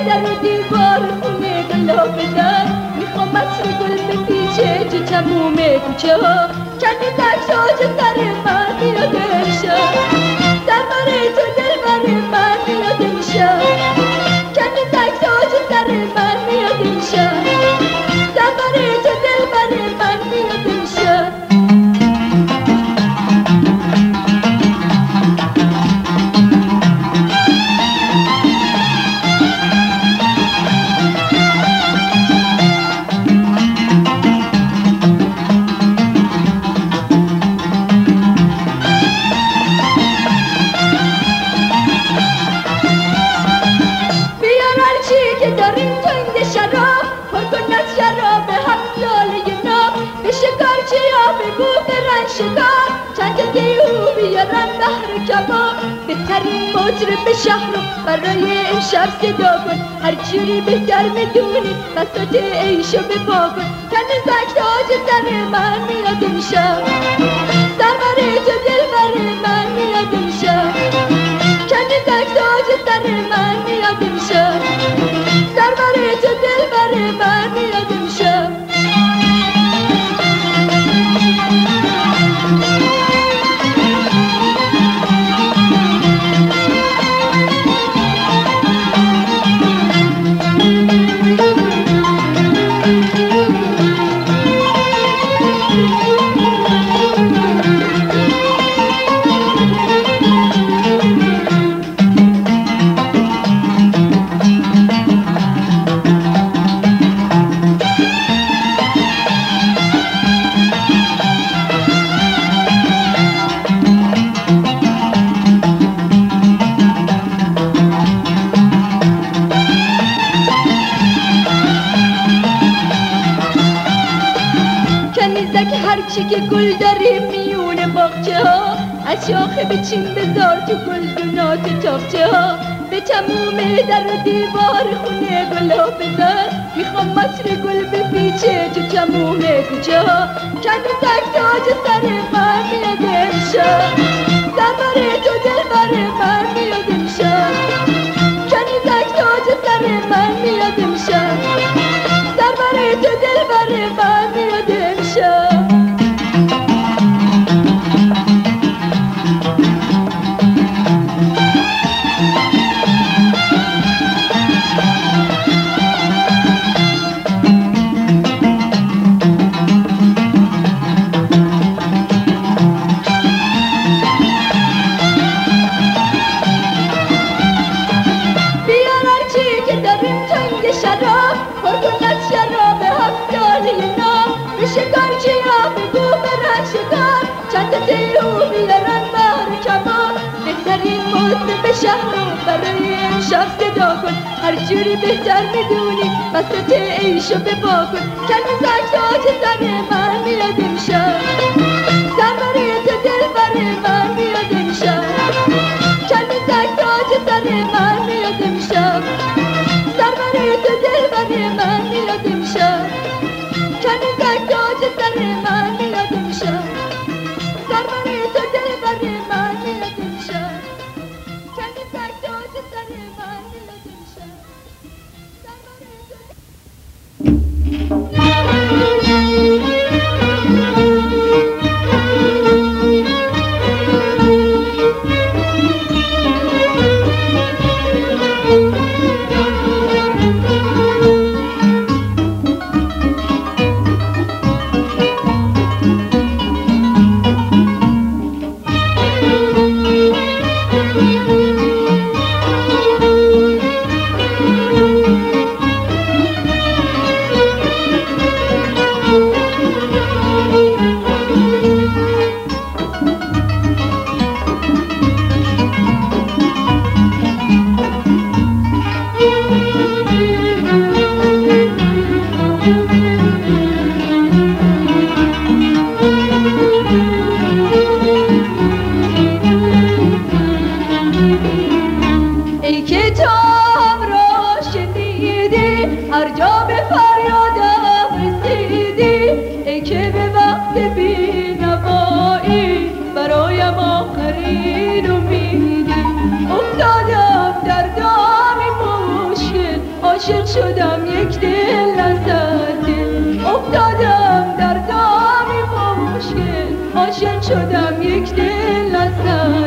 در و دیوار خونه گلا بزن می‌خوام اصر گل بپیچه تو چموم کوچه ها. کنیزک تاج سر من یادم شد سربر تو دل بر من بهترین مطرب شهر رو برای امشب صدا کن هر جوری بهتر می‌دونی بسات عیشو به پا کن کن زک تاج سر من میاد امشب سرور تو دل بر من میاد امشب کمی زک تاج سر من میاد امشب سرور تو دل بر من میاد امشب که گل داره میونه باغچه ها از شاخه به چین بذار تو گلدونات تاقچه ها به تموم در دیوار خونه گلا بزن می‌خوام مصر گل بپیچه تو تموم کوچه ها کنیزک تاج سر من میاد امشب سرور تو دل بر من میاد امشب کنیزک تاج سر من میاد سرور تو دل بر ای که تام را شنیدی هر جا به فریادم رسیدی ای که به وقت بینوایی برایم آخرین امیدی. افتادم در دامی مشکل عاشق شدم یک دل نزده افتادم در دامی مشکل عاشق شدم یک دل نزده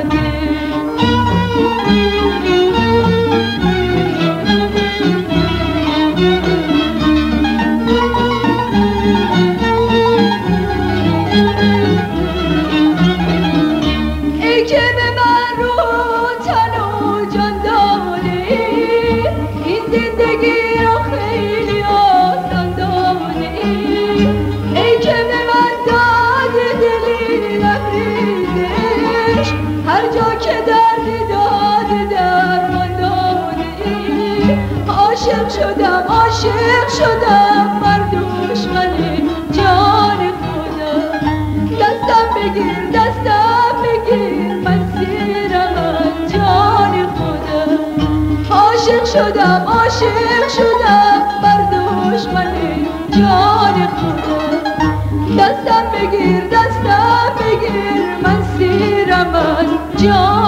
که در هداد در ای عاشق شدم عاشق شدم مرد دشمن جان خودم. دستم بگیر دستم بگیر من سیرم جان خودم. عاشق شدم عاشق شدم مرد دشمن جان yo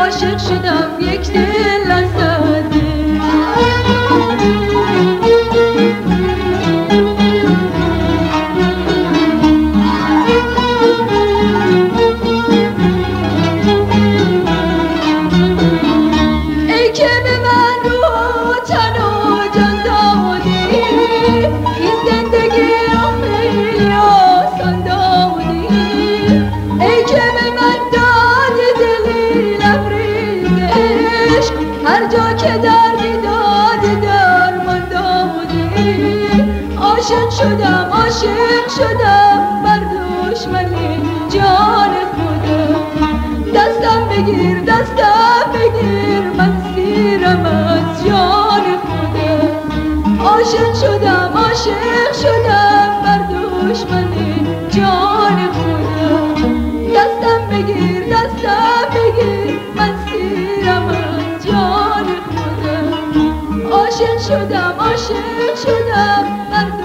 عاشق شدم یک دل لحظه شدم عاشق شدم.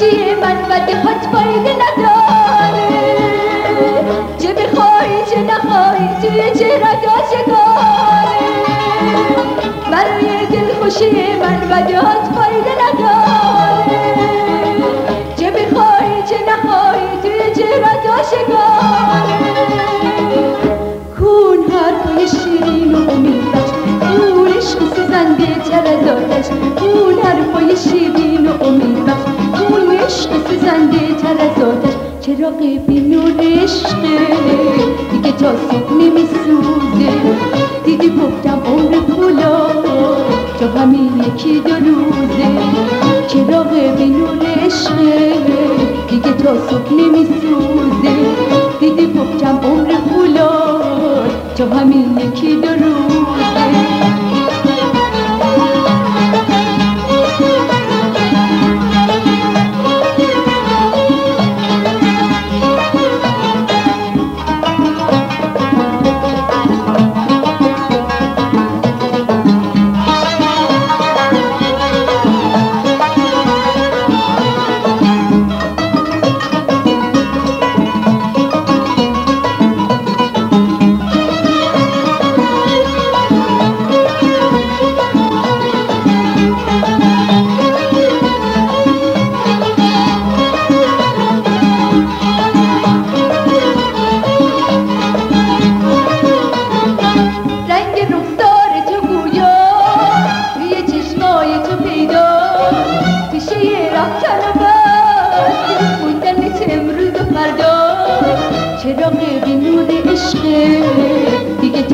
شیر من بد خود باید نداره چه بخوای چه نخوای توی چه ردا چه کاره برای دل خوشی من بد خود باید نداره چه بخوای چه نخوای توی چه ردا چه کاره هر حرفای شیرین و امیدش کن عشق سوزنده تر از آتش. رقیبی و عشقه دیگه تا صبح نمیسوزه. دیگه گفتم عمر پولا تو همین یکی دو روزه. چراغ بینون عشقه دیگه تا صبح نمیسوزه. دیدی گفتم عمر پولا تو همین یکی دو روزه.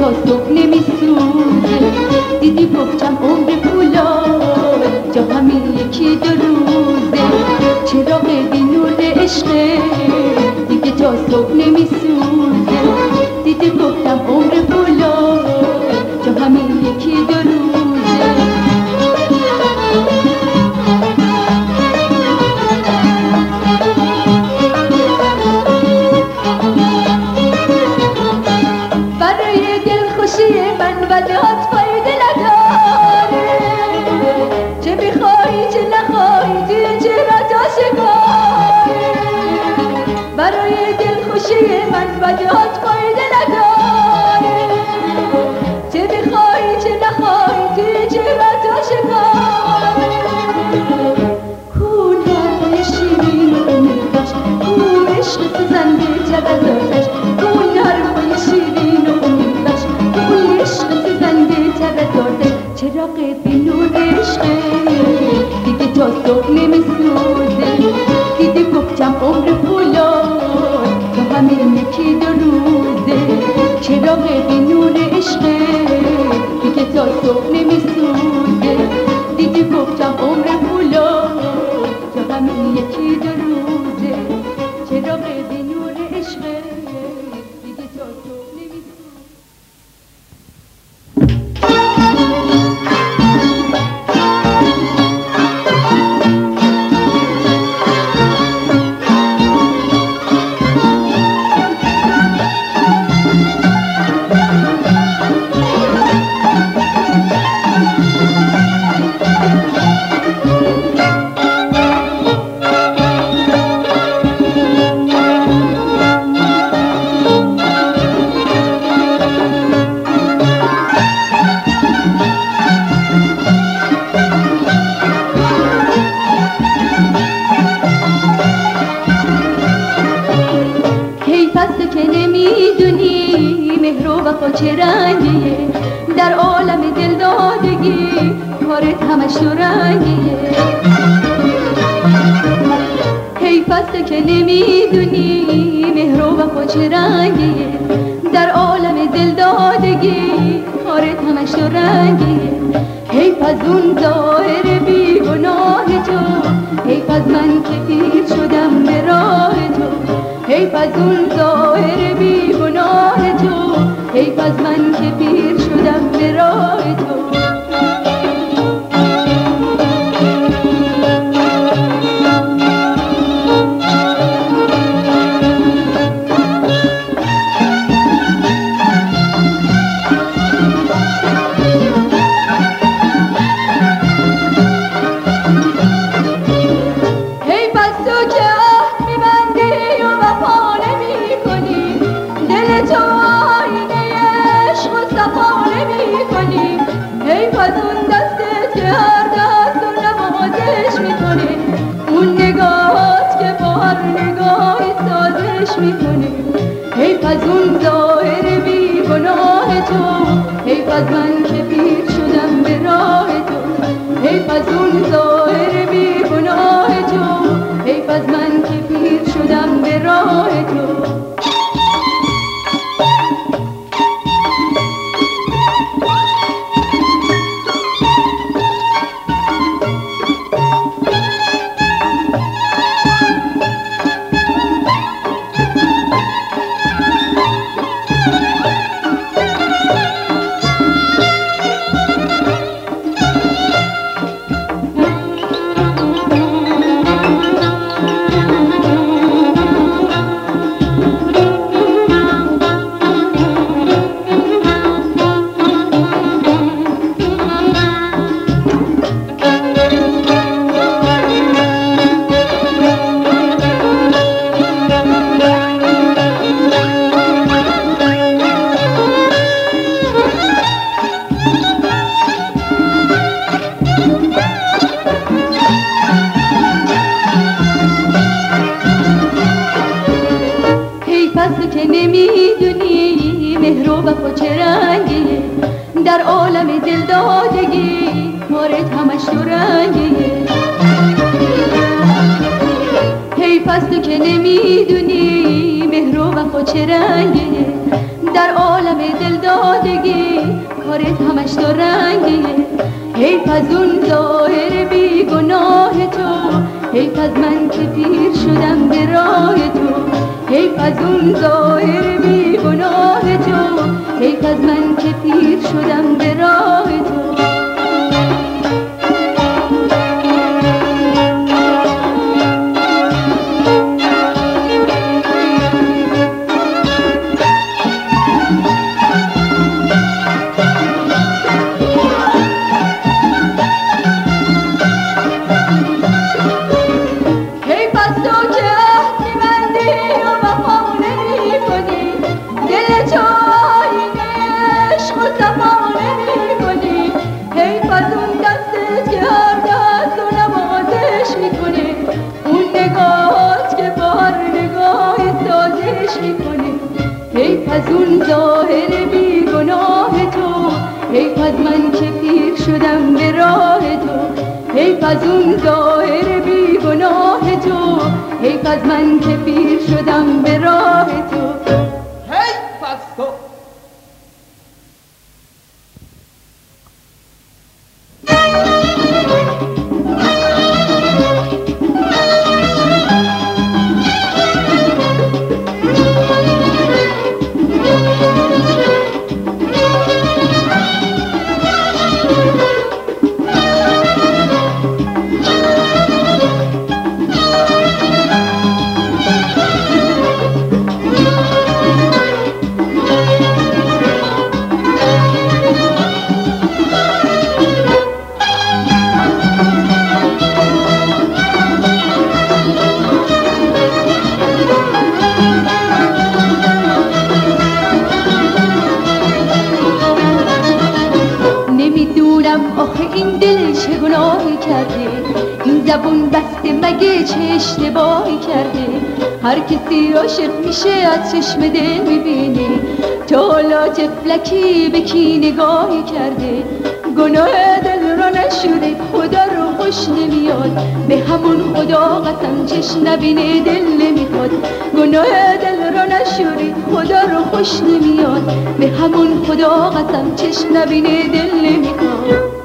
تو سفله میسوزه دیدی گفتم عمر پولا جا همین یکی دو روزه چراغ دی عشقه ಬಂದು که نمی‌دونی مهر و وفا چه در عالم دلدادگی مورد همش دو رنگه هی پس تو که نمی‌دونی مهر و وفا چه در عالم دلدادگی کارت همش دو رنگه هی پس اون ظاهر بیگناه تو هی پس من که پیر شدم به راه تو. حیف از اون ظاهر بی گناه تو حیف از من که پیر شدم به راه تو. از اون دایر بیگناه تو ای از من که پیر شدم چشم دل می‌بینی تو حالا تفلکی به کی نگاهی کرده. گناه دل را نشده خدا رو خوش نمیاد. به همون خدا قسم چش نبینه دل نمی‌خواد. گناه دل را نشده خدا رو خوش نمیاد. به همون خدا قسم چش نبینه دل نمی‌خواد.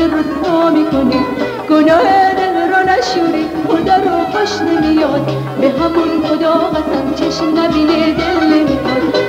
دل رسوا می‌کنی گناه دل رو نشوری خدا رو خوش نمیاد. به همون خدا قسم چشم نبینه دل نمیاد.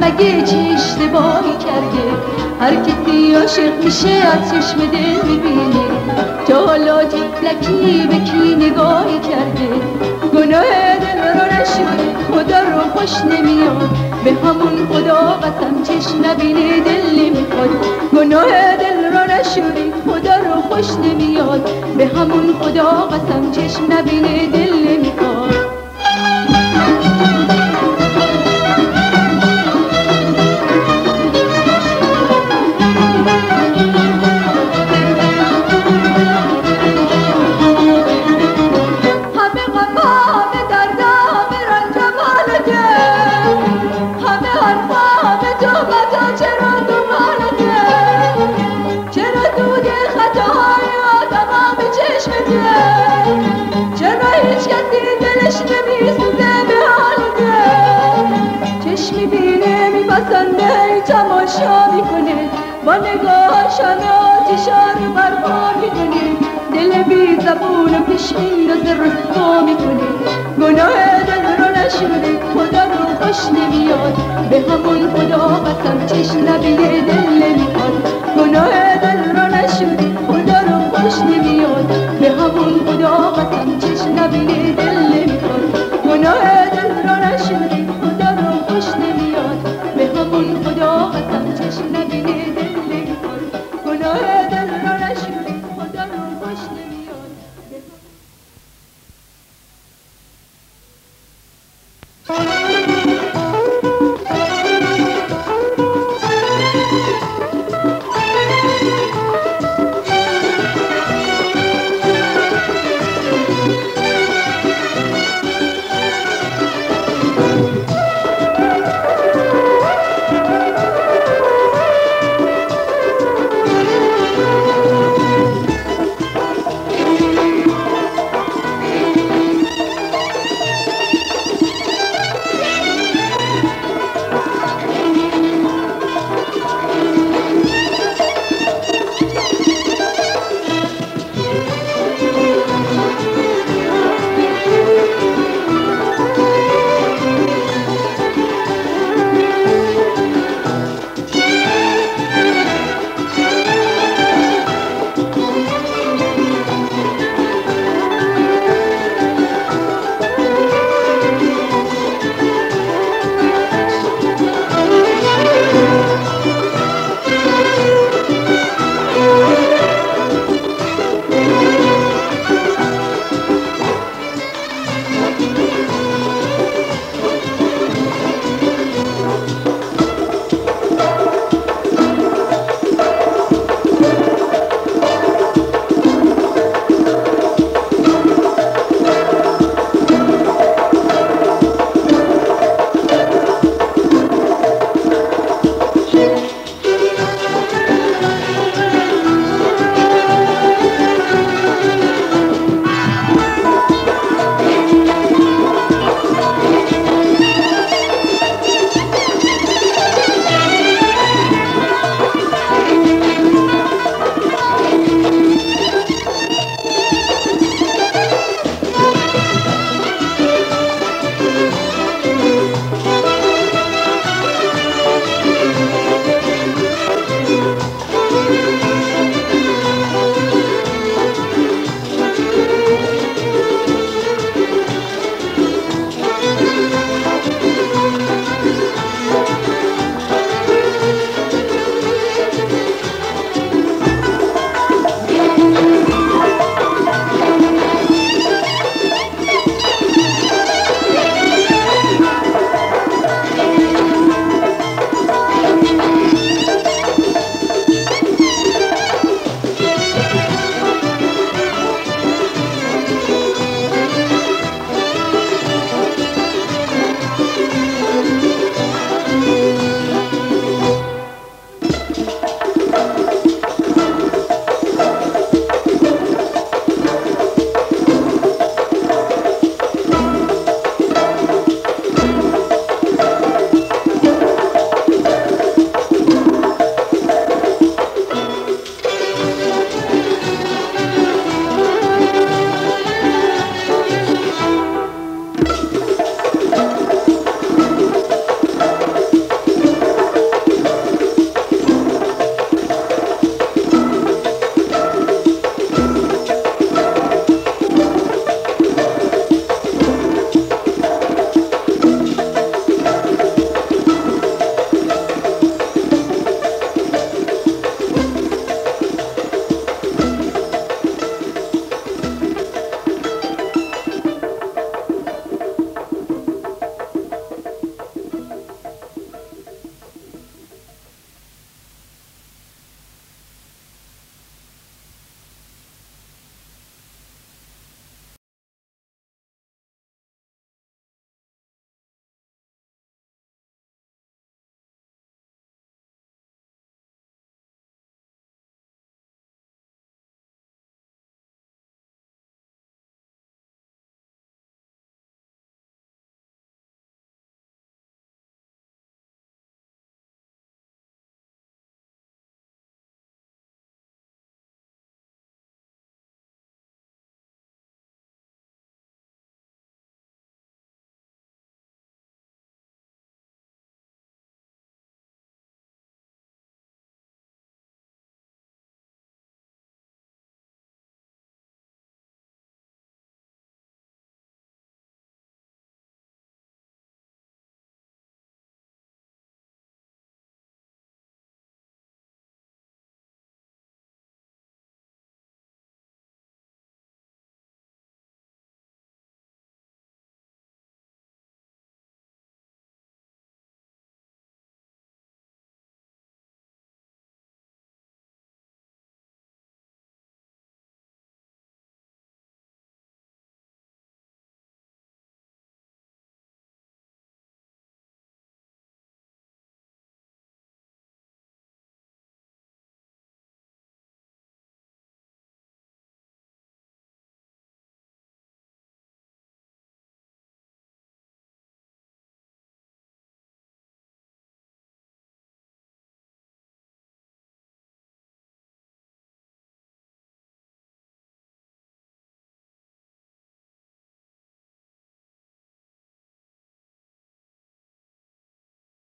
مگه چه اشتباهی کرده هر کسی عاشق میشه از چشم دل می‌بینه حالا تفلکی به کی نگاهی کرده گناه دل رو نشده خدا رو خوش نمیاد به همون خدا قسم چشم نبینه دل نمی‌خواد گناه دل رو نشده خدا رو خوش نمیاد به همون خدا قسم چشم نبینه دل نمی‌خواد با نگاهشان آتیشان برپا می‌کنی دل بی زبون پیش میرز رسوا می‌کنی گناه دل رو نشده خدا رو خوش نمیاد به همون خدا قسم چش نبیه دل نمیکن گناه دل رو نشده خدا رو خوش نمیاد به همون خدا قسم چش نبیه